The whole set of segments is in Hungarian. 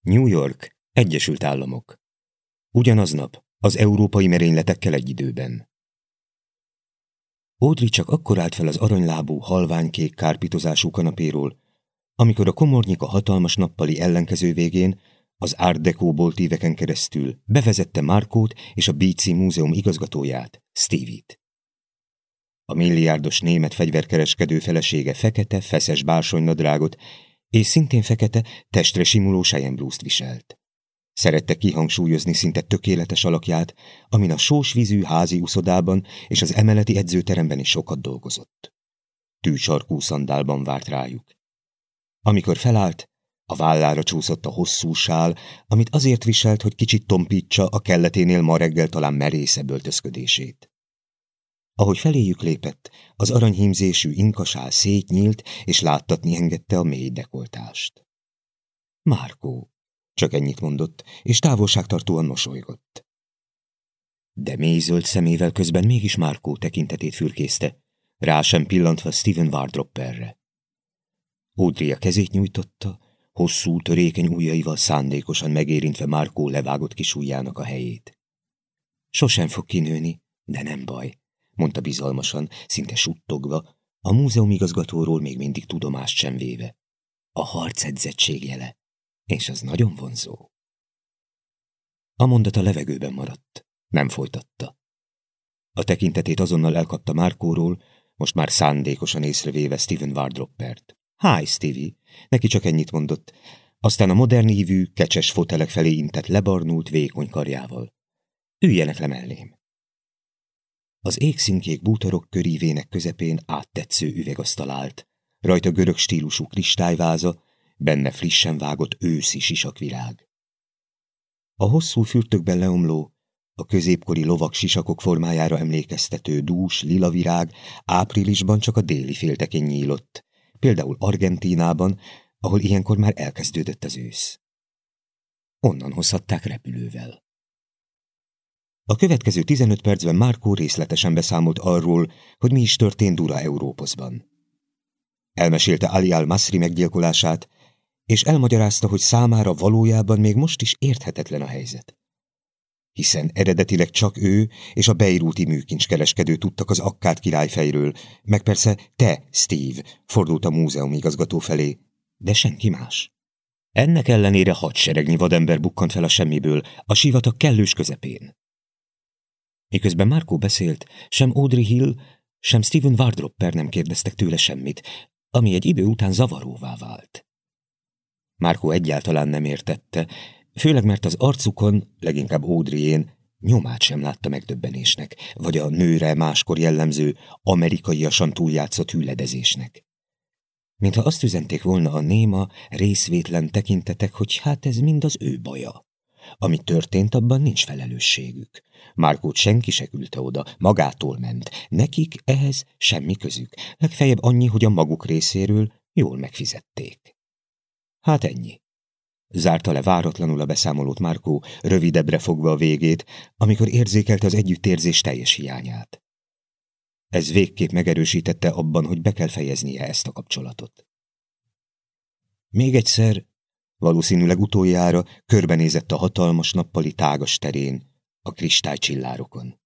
New York, Egyesült Államok. Ugyanaznap, az európai merényletekkel egy időben. Audrey csak akkor állt fel az aranylábú, halványkék kárpitozású kanapéról, amikor a komornyik a hatalmas nappali ellenkező végén, az Art Deco boltíveken keresztül bevezette Markót és a BC Múzeum igazgatóját, Stevie-t. A milliárdos német fegyverkereskedő felesége fekete, feszes bársonynadrágot és szintén fekete, testre simuló sejemblúzt viselt. Szerette kihangsúlyozni szinte tökéletes alakját, amin a sós vízű házi uszodában és az emeleti edzőteremben is sokat dolgozott. Tűcsarkú szandálban várt rájuk. Amikor felállt, a vállára csúszott a hosszú sál, amit azért viselt, hogy kicsit tompítsa a kelleténél ma reggel talán merészebb öltözködését. Ahogy feléjük lépett, az aranyhímzésű inkasál szétnyílt, és láttatni engedte a mély dekoltást. Márkó, csak ennyit mondott, és távolságtartóan mosolygott. De mélyzöld szemével közben mégis Márkó tekintetét fürkészte, rá sem pillantva Steven Wardropperre. Audrey a kezét nyújtotta, hosszú, törékeny ujjaival szándékosan megérintve Márkó levágott kis ujjának a helyét. Sosem fog kinőni, de nem baj, mondta bizalmasan, szinte suttogva, a múzeum igazgatóról még mindig tudomást sem véve. A harc edzettség jele, és az nagyon vonzó. A mondat a levegőben maradt, nem folytatta. A tekintetét azonnal elkapta Márkóról, most már szándékosan észrevéve Steven Wardroppert. Hi, Stevie! Neki csak ennyit mondott. Aztán a modern ívű, kecses fotelek felé intett lebarnult, vékony karjával. Üljenek le mellém. Az égszínkék bútorok körívének közepén áttetsző üvegasztal állt. Rajta görög stílusú kristályváza, benne frissen vágott őszi sisakvirág. A hosszú fürtökben leomló, a középkori lovak sisakok formájára emlékeztető dús lila virág áprilisban csak a déli féltekén nyílott, például Argentínában, ahol ilyenkor már elkezdődött az ősz. Onnan hozhatták repülővel. A következő 15 percben Márkó részletesen beszámolt arról, hogy mi is történt Dura Európoszban. Elmesélte Ali al-Masri meggyilkolását, és elmagyarázta, hogy számára valójában még most is érthetetlen a helyzet. Hiszen eredetileg csak ő és a Beirúti műkincskereskedő tudtak az Akkát királyfejről, meg persze te, Steve, fordult a múzeum igazgató felé, de senki más. Ennek ellenére hadseregnyi vadember bukkant fel a semmiből, a sivatag kellős közepén. Miközben Marco beszélt, sem Audrey Hill, sem Stephen Wardropper nem kérdeztek tőle semmit, ami egy idő után zavaróvá vált. Márkó egyáltalán nem értette, főleg mert az arcukon, leginkább Audreyén, nyomát sem látta megdöbbenésnek, vagy a nőre máskor jellemző, amerikaiasan túljátszott hülledezésnek. Mintha azt üzenték volna a néma, részvétlen tekintetek, hogy hát ez mind az ő baja. Ami történt, abban nincs felelősségük. Márkót senki se küldte oda, magától ment. Nekik ehhez semmi közük. Legfeljebb annyi, hogy a maguk részéről jól megfizették. Hát ennyi. Zárta le váratlanul a beszámolót Márkó, rövidebbre fogva a végét, amikor érzékelte az együttérzés teljes hiányát. Ez végképp megerősítette abban, hogy be kell fejeznie ezt a kapcsolatot. Még egyszer, valószínűleg utoljára körbenézett a hatalmas nappali tágas terén, a kristálycsillárokon.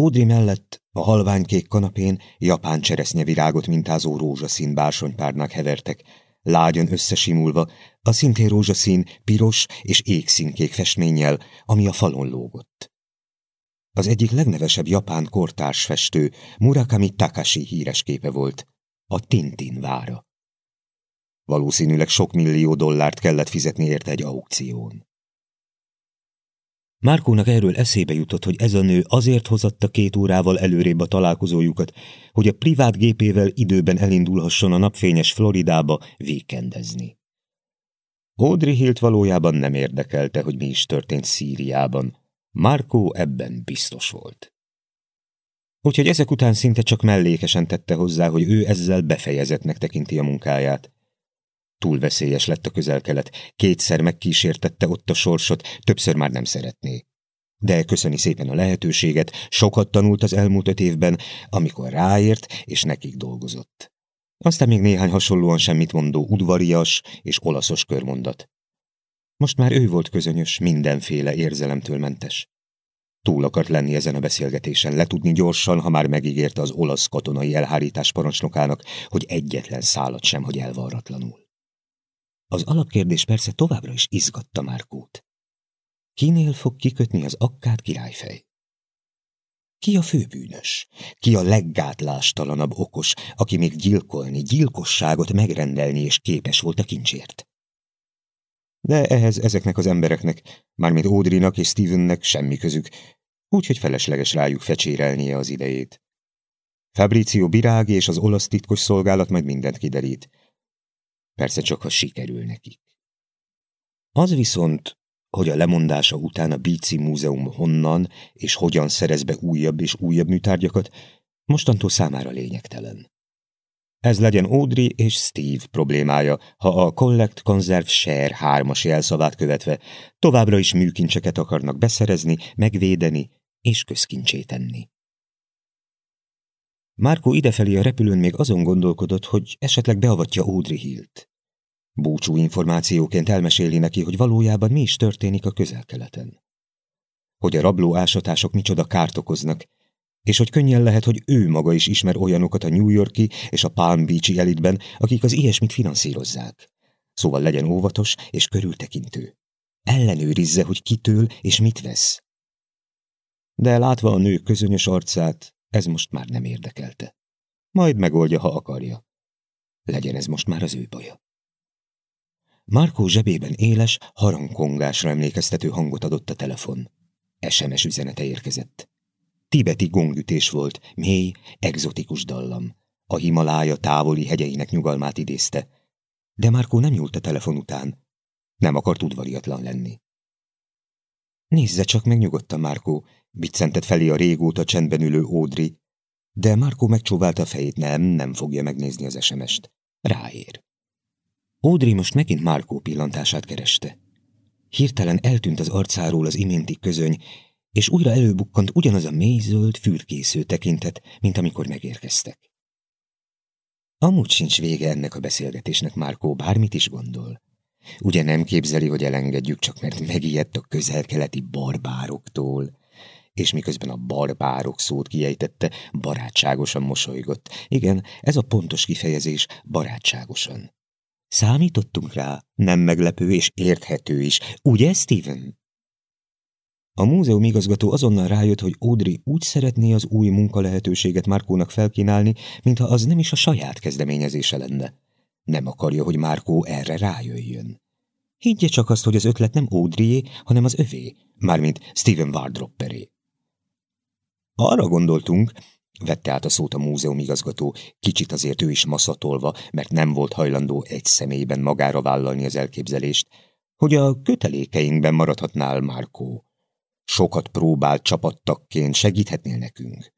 Ódri mellett a halványkék kanapén japán cseresznyevirágot mintázó rózsaszín bársonypárnák hevertek, lágyan összesimulva, a szintén rózsaszín, piros és égszínkék festménnyel, ami a falon lógott. Az egyik legnevesebb japán kortárs festő Murakami Takashi híres képe volt, a Tintin vára. Valószínűleg sok millió dollárt kellett fizetni érte egy aukción. Márkónak erről eszébe jutott, hogy ez a nő azért hozatta két órával előrébb a találkozójukat, hogy a privát gépével időben elindulhasson a napfényes Floridába vékendezni. Audrey Hilt valójában nem érdekelte, hogy mi is történt Szíriában. Márkó ebben biztos volt. Úgyhogy ezek után szinte csak mellékesen tette hozzá, hogy ő ezzel befejezetnek tekinti a munkáját. Túl veszélyes lett a közelkelet, kétszer megkísértette ott a sorsot, többször már nem szeretné. De köszöni szépen a lehetőséget, sokat tanult az elmúlt öt évben, amikor ráért és nekik dolgozott. Aztán még néhány hasonlóan semmit mondó udvarias és olaszos körmondat. Most már ő volt közönyös, mindenféle érzelemtől mentes. Túl akart lenni ezen a beszélgetésen, letudni gyorsan, ha már megígérte az olasz katonai elhárítás parancsnokának, hogy egyetlen szálat sem, hogy elvarratlanul. Az alapkérdés persze továbbra is izgatta Márkót. Kinél fog kikötni az akkát királyfej? Ki a főbűnös? Ki a leggátlástalanabb okos, aki még gyilkolni, gyilkosságot megrendelni és képes volt a kincsért? De ehhez ezeknek az embereknek, mármint Audrinak és Stevennek semmi közük, úgyhogy felesleges rájuk fecsérelnie az idejét. Fabrizio Birági és az olasz titkos szolgálat majd mindent kiderít. Persze csak, ha sikerül nekik. Az viszont, hogy a lemondása után a Bíci Múzeum honnan és hogyan szerez be újabb és újabb műtárgyakat, mostantól számára lényegtelen. Ez legyen Audrey és Steve problémája, ha a Collect Conserve Share hármas jelszavát követve továbbra is műkincseket akarnak beszerezni, megvédeni és közkincsé tenni. Márkó idefelé a repülőn még azon gondolkodott, hogy esetleg beavatja Audrey Hilt. Búcsú információként elmeséli neki, hogy valójában mi is történik a közel-keleten. Hogy a rabló ásatások micsoda kárt okoznak, és hogy könnyen lehet, hogy ő maga is ismer olyanokat a New Yorki és a Palm Beach-i elitben, akik az ilyesmit finanszírozzák. Szóval legyen óvatos és körültekintő. Ellenőrizze, hogy kitől és mit vesz. De látva a nő közönyös arcát, ez most már nem érdekelte. Majd megoldja, ha akarja. Legyen ez most már az ő baja. Markó zsebében éles, harangkongásra emlékeztető hangot adott a telefon. SMS üzenete érkezett. Tibeti gongütés volt, mély, egzotikus dallam. A Himalája távoli hegyeinek nyugalmát idézte. De Márkó nem nyúlt a telefon után. Nem akart udvariatlan lenni. Nézze csak meg nyugodtan, Márkó, biccentett felé a régóta csendben ülő Ódri, de Márkó megcsóválta a fejét, nem, nem fogja megnézni az SMS-t. Ráér. Ódri most megint Márkó pillantását kereste. Hirtelen eltűnt az arcáról az iménti közöny, és újra előbukkant ugyanaz a mélyzöld, fürkésző tekintet, mint amikor megérkeztek. Amúgy sincs vége ennek a beszélgetésnek, Márkó, bármit is gondol. Ugye nem képzeli, hogy elengedjük, csak mert megijedt a közel-keleti barbároktól, és miközben a barbárok szót kiejtette, barátságosan mosolygott. Igen, ez a pontos kifejezés, barátságosan. Számítottunk rá, nem meglepő és érthető is, ugye, Steven? A múzeum igazgató azonnal rájött, hogy Audrey úgy szeretné az új munkalehetőséget Márkónak felkínálni, mintha az nem is a saját kezdeményezése lenne. Nem akarja, hogy Márkó erre rájöjjön. Higgye csak azt, hogy az ötlet nem Audreyé, hanem az övé, mármint Steven Wardropperé. Arra gondoltunk, vette át a szót a múzeum igazgató, kicsit azért ő is maszatolva, mert nem volt hajlandó egy személyben magára vállalni az elképzelést, hogy a kötelékeinkben maradhatnál Márkó. Sokat próbált csapattakként, segíthetnél nekünk.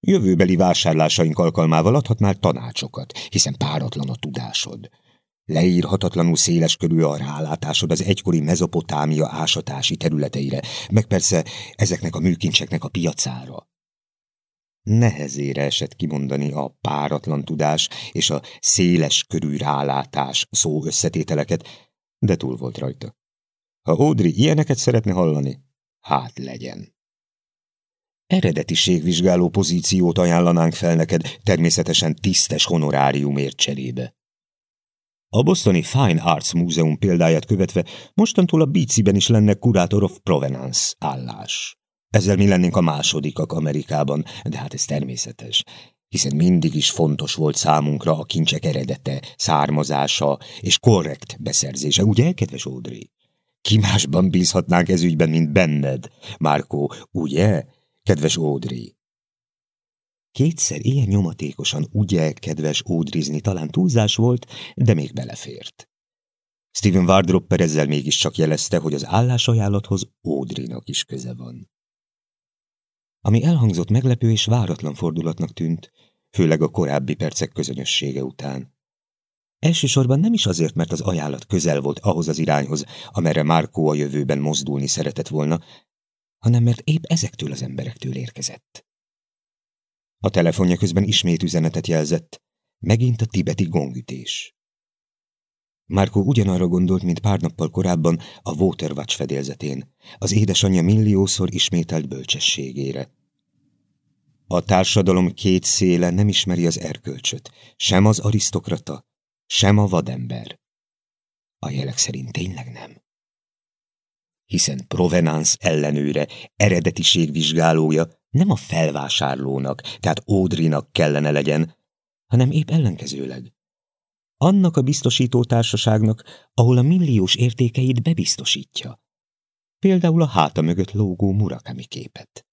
Jövőbeli vásárlásaink alkalmával adhatnál tanácsokat, hiszen páratlan a tudásod. Leírhatatlanul széles körül a rálátásod az egykori mezopotámia ásatási területeire, meg persze ezeknek a műkincseknek a piacára. Nehezére esett kimondani a páratlan tudás és a széles körű rálátás szó összetételeket, de túl volt rajta. Ha Audrey ilyeneket szeretne hallani, Hát legyen. Eredetiségvizsgáló pozíciót ajánlanánk fel neked, természetesen tisztes honoráriumért cserébe. A bostoni Fine Arts Múzeum példáját követve mostantól a Bíciben is lenne Curator of Provenance állás. Ezzel mi lennénk a másodikak Amerikában, de hát ez természetes, hiszen mindig is fontos volt számunkra a kincsek eredete, származása és korrekt beszerzése, ugye, kedves Audrey? Ki másban bízhatnánk ez ügyben, mint benned, Márkó, ugye, kedves Ódri? Kétszer ilyen nyomatékosan ugye, kedves Ódrizni talán túlzás volt, de még belefért. Steven Wardropper ezzel mégiscsak jelezte, hogy az állásajánlathoz Ódrinak is köze van. Ami elhangzott meglepő és váratlan fordulatnak tűnt, főleg a korábbi percek közönössége után. Elsősorban nem is azért, mert az ajánlat közel volt ahhoz az irányhoz, amerre Márkó a jövőben mozdulni szeretett volna, hanem mert épp ezektől az emberektől érkezett. A telefonja közben ismét üzenetet jelzett, megint a tibeti gongütés. Márkó ugyanarra gondolt, mint pár nappal korábban a Waterwatch fedélzetén, az édesanyja milliószor ismételt bölcsességére. A társadalom két széle nem ismeri az erkölcsöt, sem az arisztokrata, sem a vadember. A jelek szerint tényleg nem. Hiszen provenance ellenőre, eredetiségvizsgálója nem a felvásárlónak, tehát Ódrinak kellene legyen, hanem épp ellenkezőleg. Annak a biztosító társaságnak, ahol a milliós értékeit bebiztosítja. Például a háta mögött lógó Murakami képet.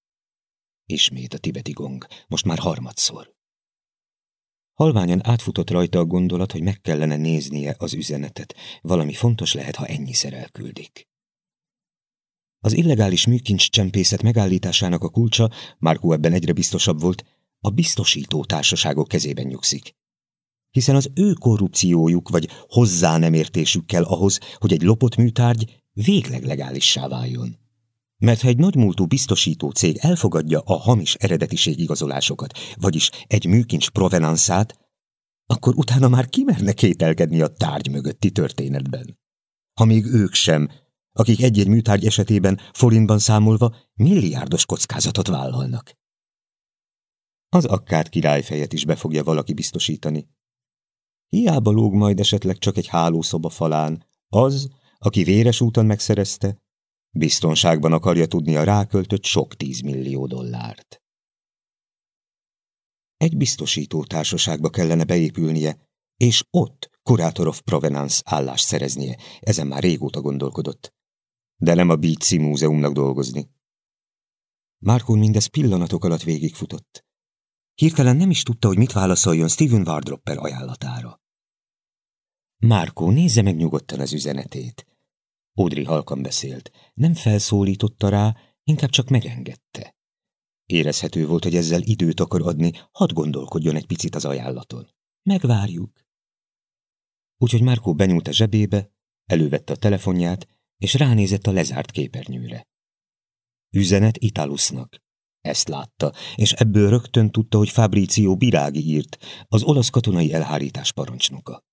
Ismét a tibeti gong, most már harmadszor. Halványan átfutott rajta a gondolat, hogy meg kellene néznie az üzenetet. Valami fontos lehet, ha ennyiszer elküldik. Az illegális műkincs csempészet megállításának a kulcsa, Márkó ebben egyre biztosabb volt, a biztosító társaságok kezében nyugszik. Hiszen az ő korrupciójuk vagy hozzá nem értésük kell ahhoz, hogy egy lopott műtárgy végleg legálissá váljon. Mert ha egy nagymúltú biztosító cég elfogadja a hamis eredetiség igazolásokat, vagyis egy műkincs provenanszát, akkor utána már kimerne kételkedni a tárgy mögötti történetben. Ha még ők sem, akik egy-egy műtárgy esetében forintban számolva milliárdos kockázatot vállalnak. Az akkád királyfejet is be fogja valaki biztosítani. Hiába lóg majd esetleg csak egy hálószoba falán, az, aki véres úton megszerezte, biztonságban akarja tudni a ráköltött sok tízmillió dollárt. Egy biztosító társaságba kellene beépülnie, és ott Curator of Provenance állást szereznie, ezen már régóta gondolkodott de nem a Beatsy Múzeumnak dolgozni. Márkón mindez pillanatok alatt végigfutott. Hirtelen nem is tudta, hogy mit válaszoljon Steven Wardropper ajánlatára. Márkó, nézze meg nyugodtan az üzenetét. Audrey halkan beszélt. Nem felszólította rá, inkább csak megengedte. Érezhető volt, hogy ezzel időt akar adni, hadd gondolkodjon egy picit az ajánlaton. Megvárjuk. Úgyhogy Márkó benyúlt a zsebébe, elővette a telefonját, és ránézett a lezárt képernyőre. Üzenet Italusnak. Ezt látta, és ebből rögtön tudta, hogy Fabrizio Birági írt, az olasz katonai elhárítás parancsnoka.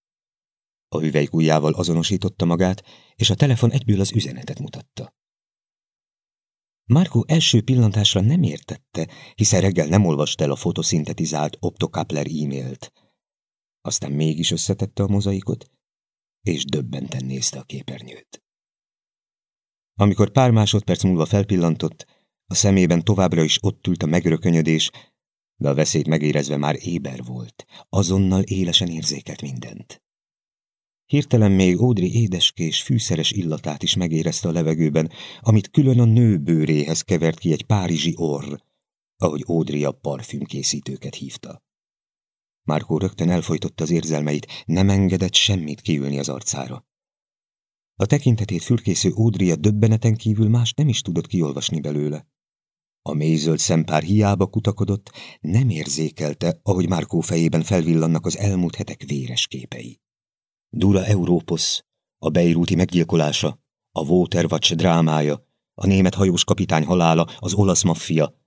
A hüvelykújjával azonosította magát, és a telefon egyből az üzenetet mutatta. Márkó első pillantásra nem értette, hiszen reggel nem olvast el a fotoszintetizált optokapler e-mailt. Aztán mégis összetette a mozaikot, és döbbenten nézte a képernyőt. Amikor pár másodperc múlva felpillantott, a szemében továbbra is ott ült a megrökönyödés, de a veszélyt megérezve már éber volt, azonnal élesen érzékelt mindent. Hirtelen még Audrey édeskés, fűszeres illatát is megérezte a levegőben, amit külön a nő bőréhez kevert ki egy párizsi orr, ahogy Audrey a parfümkészítőket hívta. Márkó rögtön elfolytotta az érzelmeit, nem engedett semmit kiülni az arcára. A tekintetét fürkésző Ódria döbbeneten kívül más nem is tudott kiolvasni belőle. A mélyzöld szempár hiába kutakodott, nem érzékelte, ahogy Márkó fejében felvillannak az elmúlt hetek véres képei. Dura Európos, a Beiruti meggyilkolása, a Waterwatch drámája, a német hajós kapitány halála, az olasz maffia.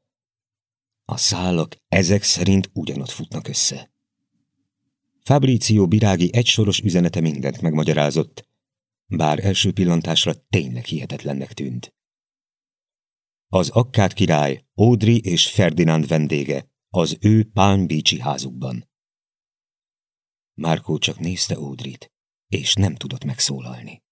A szálak ezek szerint ugyanott futnak össze. Fabrizio Birági egysoros üzenete mindent megmagyarázott, bár első pillantásra tényleg hihetetlennek tűnt. Az akkád király, Audrey és Ferdinand vendége, az ő Palm házukban. Márkó csak nézte Audrey-t, és nem tudott megszólalni.